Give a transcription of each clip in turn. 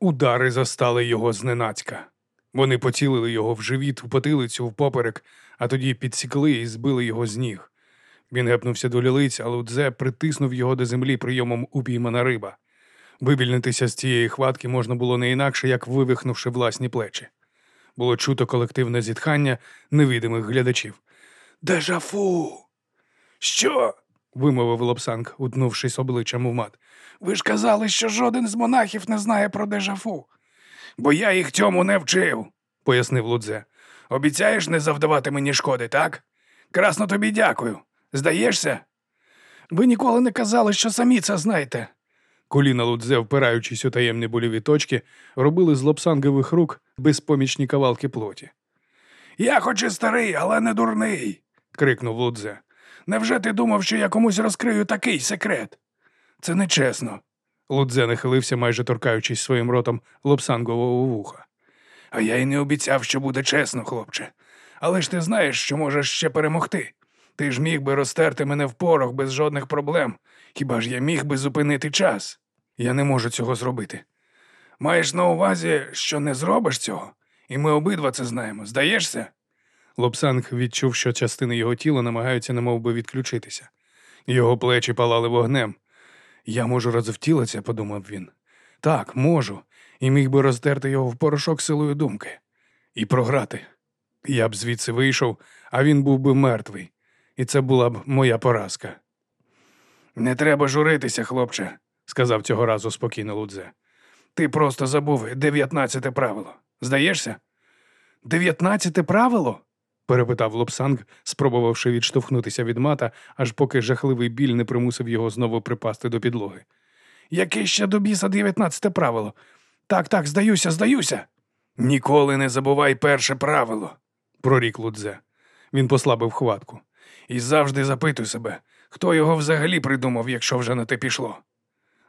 Удари застали його зненацька. Вони поцілили його в живіт, в потилицю, в поперек, а тоді підсікли і збили його з ніг. Він гепнувся до лілиць, а Лудзе притиснув його до землі прийомом упіймана риба. Вивільнитися з цієї хватки можна було не інакше, як вивихнувши власні плечі. Було чуто колективне зітхання невидимих глядачів. Дежафу. Що? Вимовив Лапсанг, утнувшись обличчям у мат. Ви ж казали, що жоден з монахів не знає про дежафу. Бо я їх цьому не вчив, пояснив Лудзе. Обіцяєш не завдавати мені шкоди, так? Красно тобі дякую. Здаєшся? Ви ніколи не казали, що самі це знаєте. Коліна Лудзе, впираючись у таємні боліві точки, робили з лопсангових рук безпомічні кавалки плоті. Я хоч і старий, але не дурний. крикнув Лудзе. Невже ти думав, що я комусь розкрию такий секрет? Це нечесно. Лудзе нахилився, майже торкаючись своїм ротом лопсангового вуха. А я й не обіцяв, що буде чесно, хлопче. Але ж ти знаєш, що можеш ще перемогти. Ти ж міг би розтерти мене в порох без жодних проблем. Хіба ж я міг би зупинити час? Я не можу цього зробити. Маєш на увазі, що не зробиш цього, і ми обидва це знаємо. Здаєшся? Лобсанг відчув, що частини його тіла намагаються немов би відключитися. Його плечі палали вогнем. Я можу розвтілитися, подумав він. Так, можу, і міг би розтерти його в порошок силою думки. І програти. Я б звідси вийшов, а він був би мертвий, і це була б моя поразка. Не треба журитися, хлопче, сказав цього разу спокійно Лудзе. Ти просто забув дев'ятнадцяте правило. Здаєшся? Дев'ятнадцяте правило? Перепитав Лобсанг, спробувавши відштовхнутися від мата, аж поки жахливий біль не примусив його знову припасти до підлоги. Яке ще до біса дев'ятнадцяте правило? Так, так, здаюся, здаюся. Ніколи не забувай перше правило, прорік Лудзе. Він послабив хватку. І завжди запитуй себе, хто його взагалі придумав, якщо вже на те пішло.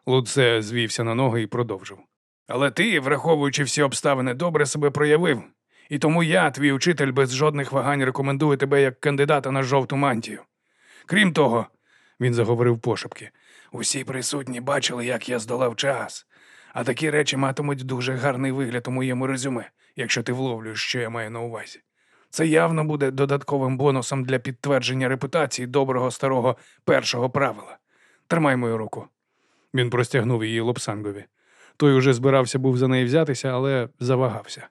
Лудзе звівся на ноги і продовжив. Але ти, враховуючи всі обставини, добре себе проявив, і тому я, твій учитель, без жодних вагань рекомендую тебе як кандидата на жовту мантію. Крім того, він заговорив пошепки, усі присутні бачили, як я здолав час, а такі речі матимуть дуже гарний вигляд у моєму резюме, якщо ти вловлюєш, що я маю на увазі. Це явно буде додатковим бонусом для підтвердження репутації доброго старого першого правила. Тримай мою руку. Він простягнув її лопсангові. Той уже збирався був за неї взятися, але завагався.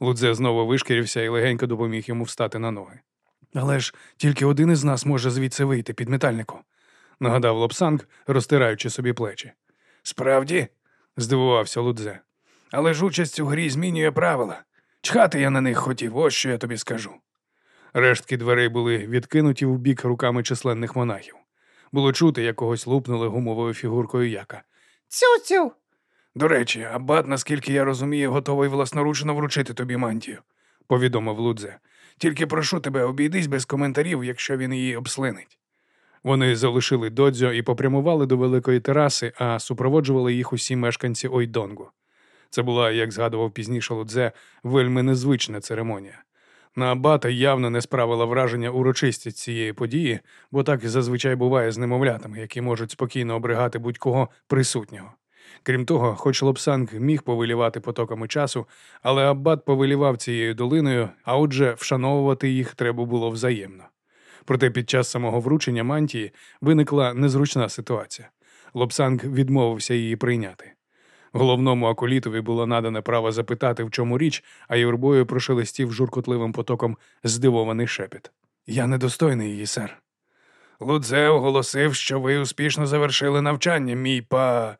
Лудзе знову вишкірився і легенько допоміг йому встати на ноги. Але ж тільки один із нас може звідси вийти під метальником, нагадав Лопсанг, розтираючи собі плечі. Справді? здивувався Лудзе. Але ж участь у грі змінює правила. Чхати я на них хотів, ось що я тобі скажу. Рештки дверей були відкинуті в бік руками численних монахів. Було чути, як когось лупнули гумовою фігуркою яка. Цю-цю. До речі, абат, наскільки я розумію, готовий власноручно вручити тобі мантію, повідомив Лудзе. Тільки прошу тебе, обійдись без коментарів, якщо він її обслинить. Вони залишили додзьо і попрямували до великої тераси, а супроводжували їх усі мешканці Ойдонгу. Це була, як згадував пізніше Лудзе, вельми незвична церемонія. На абата явно не справила враження урочистість цієї події, бо так зазвичай буває з немовлятами, які можуть спокійно обригати будь-кого присутнього. Крім того, хоч Лобсанг міг повилівати потоками часу, але Аббат повилівав цією долиною, а отже, вшановувати їх треба було взаємно. Проте під час самого вручення мантії виникла незручна ситуація. Лобсанг відмовився її прийняти. Головному аколітові було надане право запитати, в чому річ, а юрбою прошелестів журкотливим потоком здивований шепіт. Я недостойний її, сер. Лудзе оголосив, що ви успішно завершили навчання, мій па.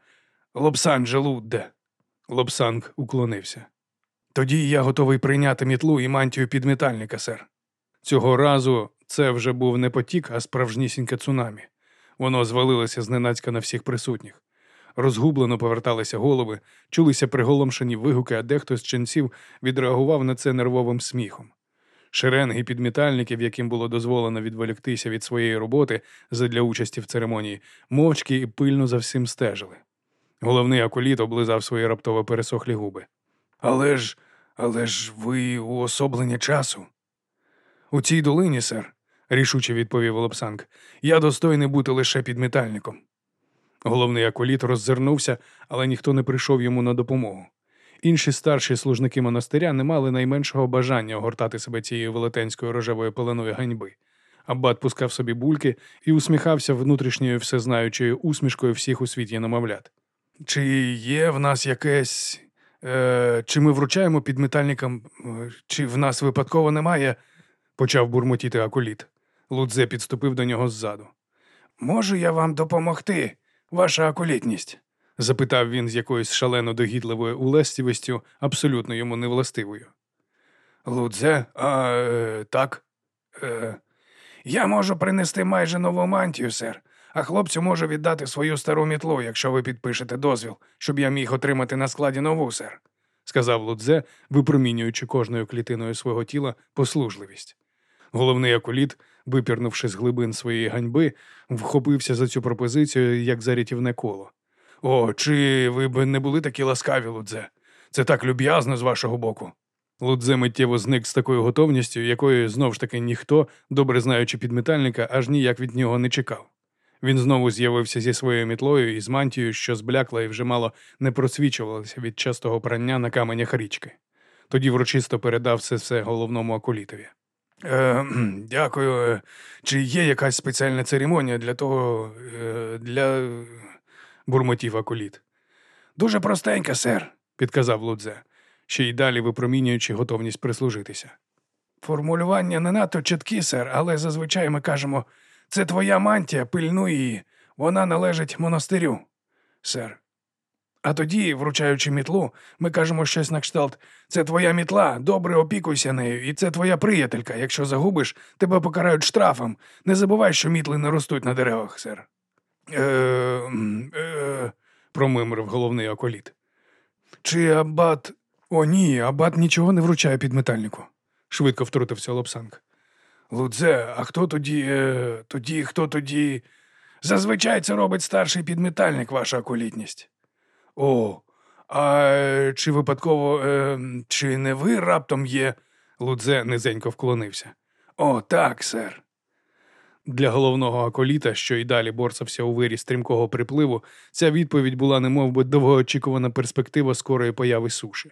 Лобсанже Лудде. Лобсанг уклонився. Тоді я готовий прийняти мітлу і мантію підметальника, сер. Цього разу це вже був не потік, а справжнісіньке цунамі. Воно звалилося зненацька на всіх присутніх. Розгублено поверталися голови, чулися приголомшені вигуки, а дехто з ченців відреагував на це нервовим сміхом. Шеренги підмітальників, яким було дозволено відволіктися від своєї роботи задля участі в церемонії, мовчки і пильно за всім стежили. Головний акуліт облизав свої раптово пересохлі губи. Але ж, але ж ви уособлення часу. У цій долині, сер, рішуче відповів Лобсанг, я достойний бути лише підметальником. Головний акуліт роззирнувся, але ніхто не прийшов йому на допомогу. Інші старші служники монастиря не мали найменшого бажання огортати себе цією велетенською рожевою пеленою ганьби. Аббат пускав собі бульки і усміхався внутрішньою всезнаючою усмішкою всіх у світі намовлят. Чи є в нас якесь. Е, Чи ми вручаємо підметальникам, е, чи в нас випадково немає? почав бурмотіти акуліт. Лудзе підступив до нього ззаду. Можу я вам допомогти, ваша акулітність? запитав він з якоюсь шалено догідливою улестивістю, абсолютно йому невластивою. Лудзе, а е, так. Е, Я можу принести майже нову мантію, сер, а хлопцю можу віддати свою стару мітлу, якщо ви підпишете дозвіл, щоб я міг отримати на складі нову, сер, сказав Лудзе, випромінюючи кожною клітиною свого тіла послужливість. Головний акуліт, випірнувши з глибин своєї ганьби, вхопився за цю пропозицію як за рятівне коло. О, чи ви б не були такі ласкаві, Лудзе? Це так люб'язно з вашого боку. Лудзе миттєво зник з такою готовністю, якої знов ж таки ніхто, добре знаючи підметальника, аж ніяк від нього не чекав. Він знову з'явився зі своєю мітлою і з мантією, що зблякла і вже мало не просвічувалася від частого прання на каменях річки. Тоді врочисто передав все все головному акулітові. Е, Дякую. Е, Чи є якась спеціальна церемонія для того, е, для. бурмотів акуліт. Дуже простенька, сер, підказав Лудзе, ще й далі випромінюючи готовність прислужитися. Формулювання не надто чіткі, сер, але зазвичай ми кажемо це твоя мантія, пильнуй її, вона належить монастирю, сер. А тоді, вручаючи мітлу, ми кажемо щось на кшталт це твоя мітла, добре опікуйся нею, і це твоя приятелька. Якщо загубиш, тебе покарають штрафом. Не забувай, що мітли не ростуть на деревах, сер. Е, е, промимрив головний околіт. Чи абат. О, ні, абат нічого не вручає підметальнику, швидко втрутився Лобсанг. Лудзе, а хто тоді, е, тоді, хто тоді? Зазвичай це робить старший підметальник, ваша околітність. О, а чи випадково, е, чи не ви раптом є? Лудзе низенько вклонився. О, так, сер. Для головного аколіта, що й далі борсався у вирі стрімкого припливу, ця відповідь була немов би довгоочікувана перспектива скорої появи суші.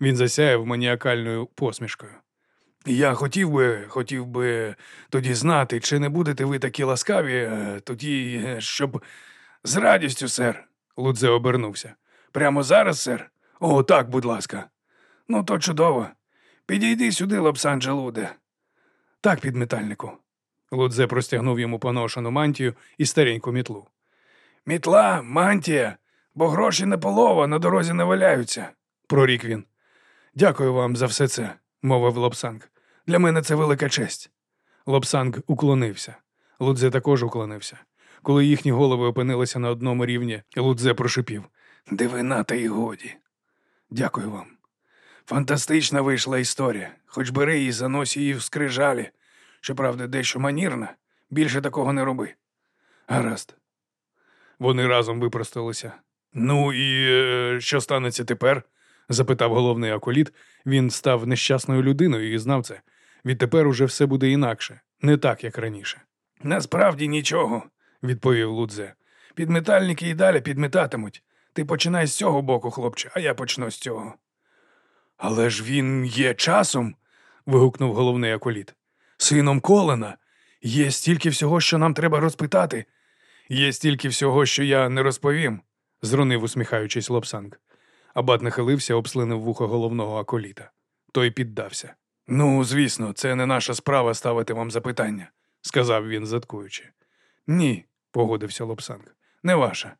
Він засяяв маніакальною посмішкою. Я хотів би, хотів би тоді знати, чи не будете ви такі ласкаві, е, тоді, е, щоб. З радістю, сер. Лудзе обернувся. Прямо зараз, сер? О, так, будь ласка. Ну, то чудово. Підійди сюди, Лапсанджа Луде. Так, підметальнику. Лудзе простягнув йому поношену мантію і стареньку мітлу. Мітла, мантія, бо гроші не полова, на дорозі не валяються, прорік він. Дякую вам за все це, мовив Лобсанг. Для мене це велика честь. Лобсанг уклонився. Лудзе також уклонився. Коли їхні голови опинилися на одному рівні, Лудзе прошипів Дивина та й годі. Дякую вам. Фантастична вийшла історія, хоч бери її, занось її в скрижалі. Щоправда, дещо манірна, більше такого не роби. Гаразд. Вони разом випросталися. Ну і е, що станеться тепер? запитав головний аколіт. Він став нещасною людиною і знав це. Відтепер уже все буде інакше, не так, як раніше. Насправді нічого, відповів Лудзе. Підметальники і далі підметатимуть. Ти починай з цього боку, хлопче, а я почну з цього. Але ж він є часом. вигукнув головний аколіт. Сином Колена. Є стільки всього, що нам треба розпитати. Є стільки всього, що я не розповім, зрунив, усміхаючись Лобсанг. Абат нахилився, обслинив вухо головного аколіта. Той піддався. Ну, звісно, це не наша справа ставити вам запитання, сказав він, заткуючи. Ні, погодився Лобсанг. Не ваша.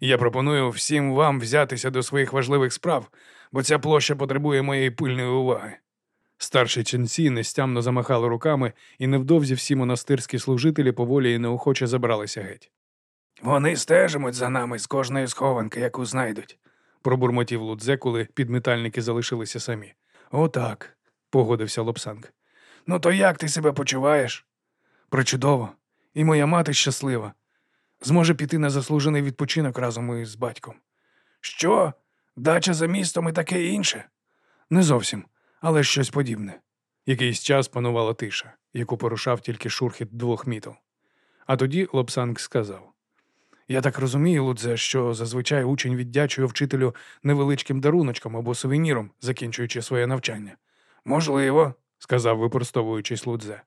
Я пропоную всім вам взятися до своїх важливих справ, бо ця площа потребує моєї пильної уваги. Старші ченці нестямно замахали руками, і невдовзі всі монастирські служителі поволі і неохоче забралися геть. Вони стежимуть за нами з кожної схованки, яку знайдуть, пробурмотів Лудзе, коли підметальники залишилися самі. Отак, погодився Лобсанг. Ну, то як ти себе почуваєш? Причудово, і моя мати щаслива. Зможе піти на заслужений відпочинок разом із батьком. Що? Дача за містом і таке інше? Не зовсім, але щось подібне. Якийсь час панувала тиша, яку порушав тільки шурхіт двох мітл. А тоді Лобсанг сказав: Я так розумію, Лудзе, що зазвичай учень віддячує вчителю невеличким даруночком або сувеніром, закінчуючи своє навчання. Можливо, сказав, випростовуючись Лудзе.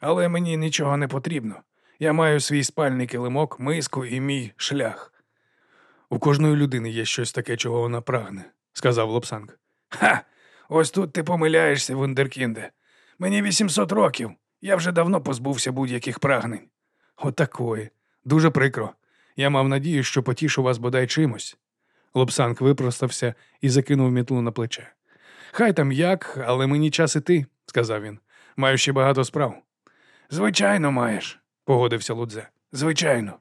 Але мені нічого не потрібно. Я маю свій спальний килимок, миску і мій шлях. У кожної людини є щось таке, чого вона прагне, сказав Лобсанг. Ха! Ось тут ти помиляєшся, Вундеркінде. Мені 800 років. Я вже давно позбувся будь-яких прагнень. Отакої. Дуже прикро. Я мав надію, що потішу вас бодай чимось. Лобсанг випростався і закинув мітлу на плече. Хай там як, але мені час іти, сказав він. Маю ще багато справ. Звичайно, маєш, погодився Лудзе. Звичайно.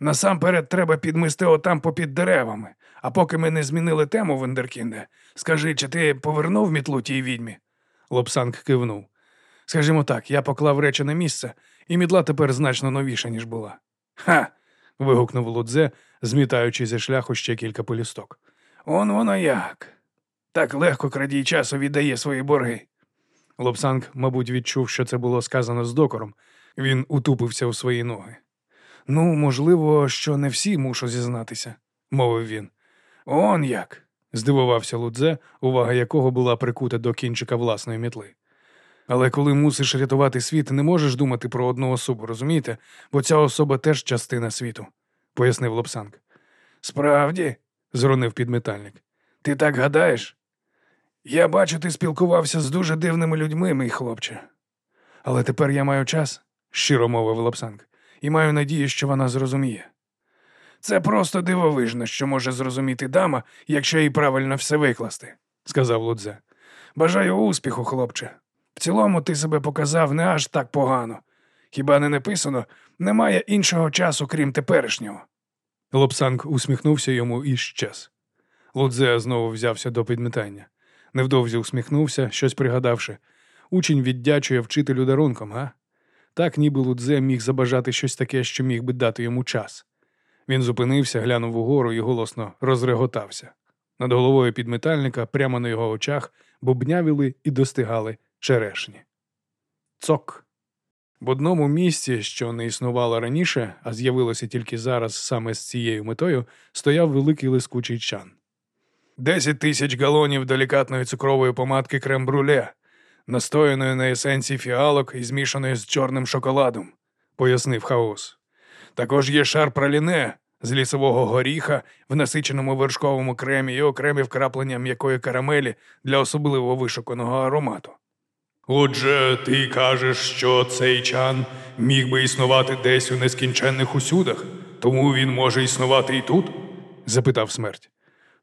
Насамперед треба підмести отам попід деревами. А поки ми не змінили тему, Вендеркінде, скажи, чи ти повернув мітлу тій відьмі? Лобсанг кивнув. Скажімо так, я поклав речі на місце, і мідла тепер значно новіша, ніж була. Ха. вигукнув Лудзе, змітаючи зі шляху ще кілька полісток. Он воно як. Так легко крадій часу віддає свої борги. Лобсанг, мабуть, відчув, що це було сказано з докором. Він утупився у свої ноги. Ну, можливо, що не всі мушу зізнатися, мовив він. Он як. здивувався Лудзе, увага якого була прикута до кінчика власної мітли. Але коли мусиш рятувати світ, не можеш думати про одну особу, розумієте? Бо ця особа теж частина світу, пояснив Лобсанг. Справді, зронив підметальник. Ти так гадаєш? Я бачу, ти спілкувався з дуже дивними людьми, мій хлопче. Але тепер я маю час, щиро мовив Лапсанг, і маю надію, що вона зрозуміє. Це просто дивовижно, що може зрозуміти дама, якщо їй правильно все викласти, сказав Лудзе. Бажаю успіху, хлопче. В цілому ти себе показав не аж так погано. Хіба не написано, немає іншого часу, крім теперішнього. Лобсанг усміхнувся йому і щез. Лудзе знову взявся до підмітання. Невдовзі усміхнувся, щось пригадавши. Учень віддячує вчителю дарунком, га? Так ніби Лудзе міг забажати щось таке, що міг би дати йому час. Він зупинився, глянув угору і голосно розреготався. Над головою підметальника, прямо на його очах, бубнявіли і достигали черешні. Цок. В одному місці, що не існувало раніше, а з'явилося тільки зараз саме з цією метою, стояв великий лискучий чан. Десять тисяч галонів делікатної цукрової помадки крем-бруле, настояної на есенції фіалок і змішаної з чорним шоколадом, пояснив хаос. Також є шар праліне з лісового горіха в насиченому вершковому кремі і окремі вкраплення м'якої карамелі для особливо вишуканого аромату. Отже, ти кажеш, що цей чан міг би існувати десь у нескінченних усюдах, тому він може існувати і тут? запитав смерть.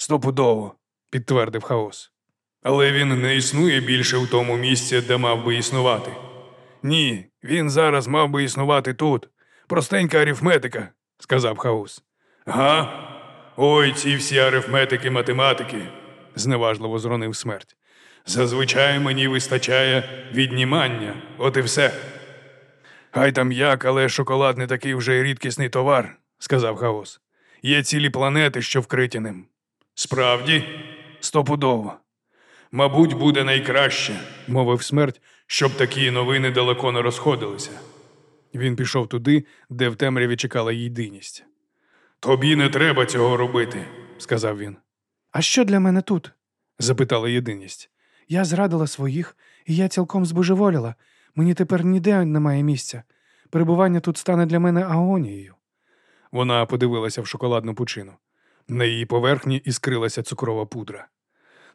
Стопудово, підтвердив хаос. Але він не існує більше в тому місці, де мав би існувати. Ні, він зараз мав би існувати тут. Простенька арифметика, сказав хаос. Га? Ой, ці всі арифметики математики, зневажливо зронив смерть. Зазвичай мені вистачає віднімання, от і все. Хай там як, але шоколад не такий вже й рідкісний товар, сказав хаос. Є цілі планети, що вкриті ним. Справді, стопудово. Мабуть, буде найкраще, мовив смерть, щоб такі новини далеко не розходилися. Він пішов туди, де в темряві чекала єдиність. Тобі не треба цього робити, сказав він. А що для мене тут? запитала єдиність. Я зрадила своїх, і я цілком збожеволіла. Мені тепер ніде немає місця. Перебування тут стане для мене агонією. Вона подивилася в шоколадну пучину. На її поверхні іскрилася цукрова пудра.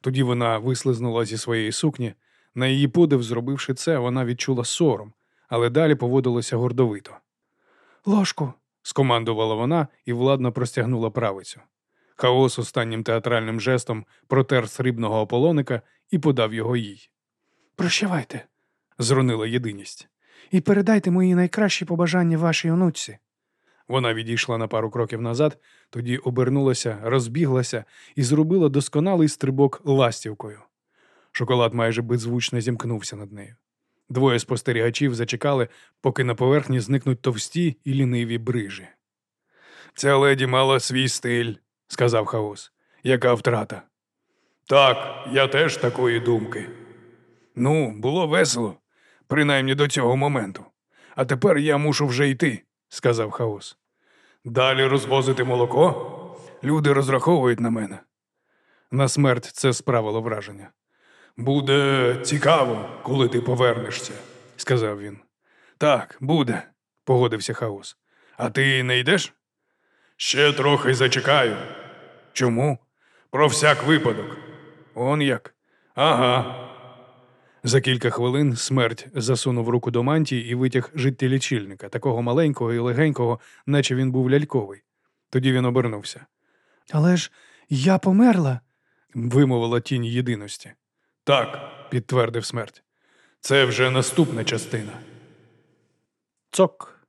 Тоді вона вислизнула зі своєї сукні. На її подив, зробивши це, вона відчула сором, але далі поводилося гордовито. Ложку, скомандувала вона і владно простягнула правицю. Хаос останнім театральним жестом протер срібного ополоника і подав його їй. Прощавайте, зронила єдиність, і передайте мої найкращі побажання вашій онуці. Вона відійшла на пару кроків назад, тоді обернулася, розбіглася і зробила досконалий стрибок ластівкою. Шоколад майже беззвучно зімкнувся над нею. Двоє спостерігачів зачекали, поки на поверхні зникнуть товсті і ліниві брижі. Ця леді мала свій стиль, сказав хаос. Яка втрата? Так, я теж такої думки. Ну, було весело, принаймні до цього моменту. А тепер я мушу вже йти, сказав хаос. Далі розвозити молоко? Люди розраховують на мене. На смерть це справило враження. Буде цікаво, коли ти повернешся, сказав він. Так, буде, погодився хаос. А ти не йдеш? Ще трохи зачекаю. Чому? Про всяк випадок. Он як? Ага. За кілька хвилин смерть засунув руку до мантії і витяг життєлічильника, такого маленького і легенького, наче він був ляльковий. Тоді він обернувся. Але ж я померла. Вимовила тінь єдиності. Так, підтвердив смерть. Це вже наступна частина. Цок.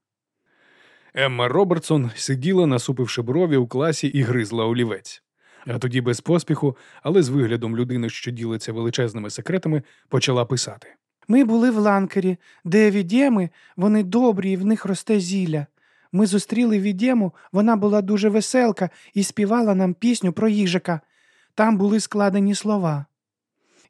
Емма Робертсон сиділа, насупивши брові у класі і гризла олівець. А тоді без поспіху, але з виглядом людини, що ділиться величезними секретами, почала писати. Ми були в ланкері, де відєми, вони добрі, і в них росте зілля. Ми зустріли відєму, вона була дуже веселка і співала нам пісню про їжака. Там були складені слова.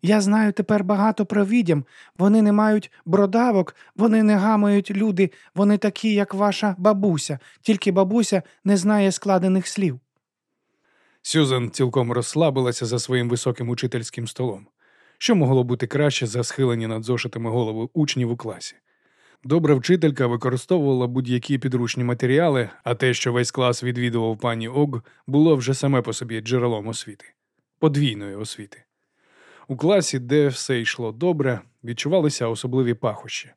Я знаю тепер багато про відьям. Вони не мають бродавок, вони не гамають люди, вони такі, як ваша бабуся, тільки бабуся не знає складених слів. Сюзан цілком розслабилася за своїм високим учительським столом. Що могло бути краще за схилені над зошитами голови учнів у класі? Добра вчителька використовувала будь-які підручні матеріали, а те, що весь клас відвідував пані Ог, було вже саме по собі джерелом освіти, подвійної освіти. У класі, де все йшло добре, відчувалися особливі пахощі,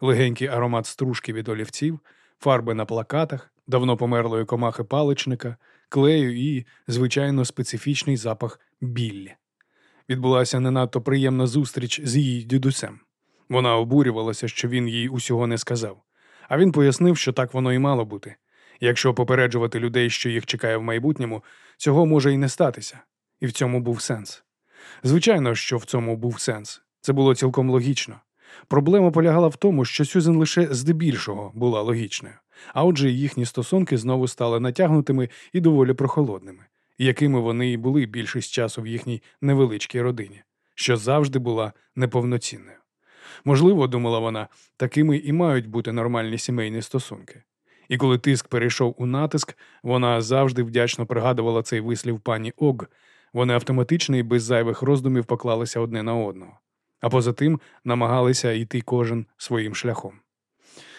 легенький аромат стружки від олівців, фарби на плакатах, давно померлої комахи паличника, клею і, звичайно, специфічний запах біллі. Відбулася не надто приємна зустріч з її дідусем. Вона обурювалася, що він їй усього не сказав. А він пояснив, що так воно і мало бути. Якщо попереджувати людей, що їх чекає в майбутньому, цього може і не статися. І в цьому був сенс. Звичайно, що в цьому був сенс. Це було цілком логічно. Проблема полягала в тому, що Сюзен лише здебільшого була логічною, а отже, їхні стосунки знову стали натягнутими і доволі прохолодними, якими вони і були більшість часу в їхній невеличкій родині, що завжди була неповноцінною. Можливо, думала вона, такими і мають бути нормальні сімейні стосунки. І коли тиск перейшов у натиск, вона завжди вдячно пригадувала цей вислів пані Ог. Вони автоматично і без зайвих роздумів поклалися одне на одного, а поза тим намагалися йти кожен своїм шляхом.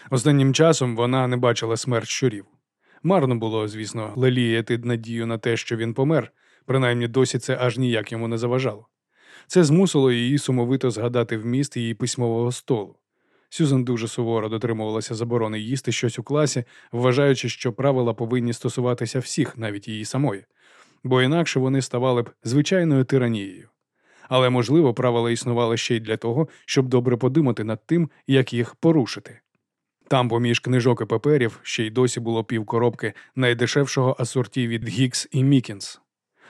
Останнім часом вона не бачила смерть щурів. Марно було, звісно, леліяти надію на те, що він помер, принаймні досі це аж ніяк йому не заважало. Це змусило її сумовито згадати вміст її письмового столу. Сюзан дуже суворо дотримувалася заборони їсти щось у класі, вважаючи, що правила повинні стосуватися всіх, навіть її самої, бо інакше вони ставали б звичайною тиранією. Але, можливо, правила існували ще й для того, щоб добре подумати над тим, як їх порушити. Там, поміж книжок і паперів, ще й досі було півкоробки найдешевшого асорті від Гікс і Мікінс.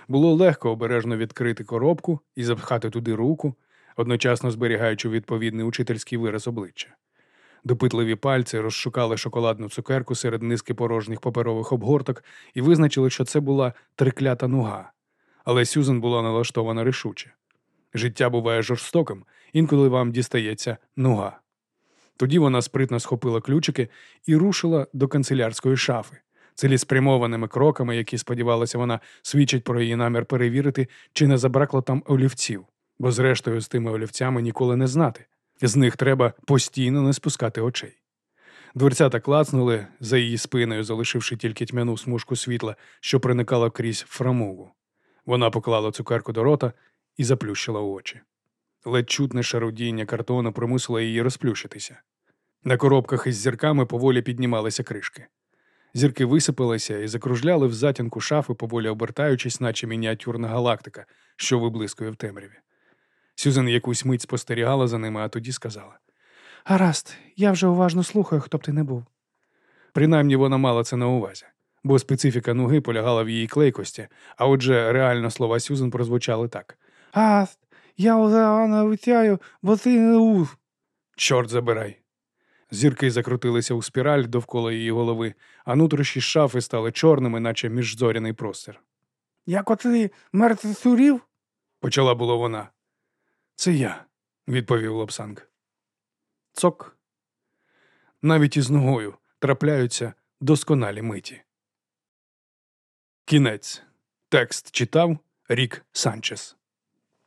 Було легко обережно відкрити коробку і запхати туди руку, одночасно зберігаючи відповідний учительський вираз обличчя. Допитливі пальці розшукали шоколадну цукерку серед низки порожніх паперових обгорток і визначили, що це була триклята нуга. Але Сюзан була налаштована рішуче. Життя буває жорстоким, інколи вам дістається нуга. Тоді вона спритно схопила ключики і рушила до канцелярської шафи, цілеспрямованими кроками, які, сподівалася, вона свідчить про її намір перевірити, чи не забракло там олівців, бо, зрештою, з тими олівцями ніколи не знати. З них треба постійно не спускати очей. Дверцята клацнули за її спиною, залишивши тільки тьмяну смужку світла, що проникала крізь фрамугу. Вона поклала цукерку до рота і заплющила очі. Ледь чутне шарудіння картону примусило її розплющитися. На коробках із зірками поволі піднімалися кришки. Зірки висипалися і закружляли в затінку шафи, поволі обертаючись, наче мініатюрна галактика, що виблискує в темряві. Сюзан якусь мить спостерігала за ними, а тоді сказала: Гаразд, я вже уважно слухаю, хто б ти не був. Принаймні вона мала це на увазі, бо специфіка нуги полягала в її клейкості, а отже, реально слова Сюзан прозвучали так: Гаразд, я обіцяю, бо ти не ув. Чорт забирай. Зірки закрутилися у спіраль довкола її голови, а нутрощі шафи стали чорними, наче міжзоряний простір. Як оти мертвий сурів? Почала було вона. Це я, відповів Лапсанг. Цок. Навіть із ногою трапляються досконалі миті. Кінець. Текст читав Рік Санчес.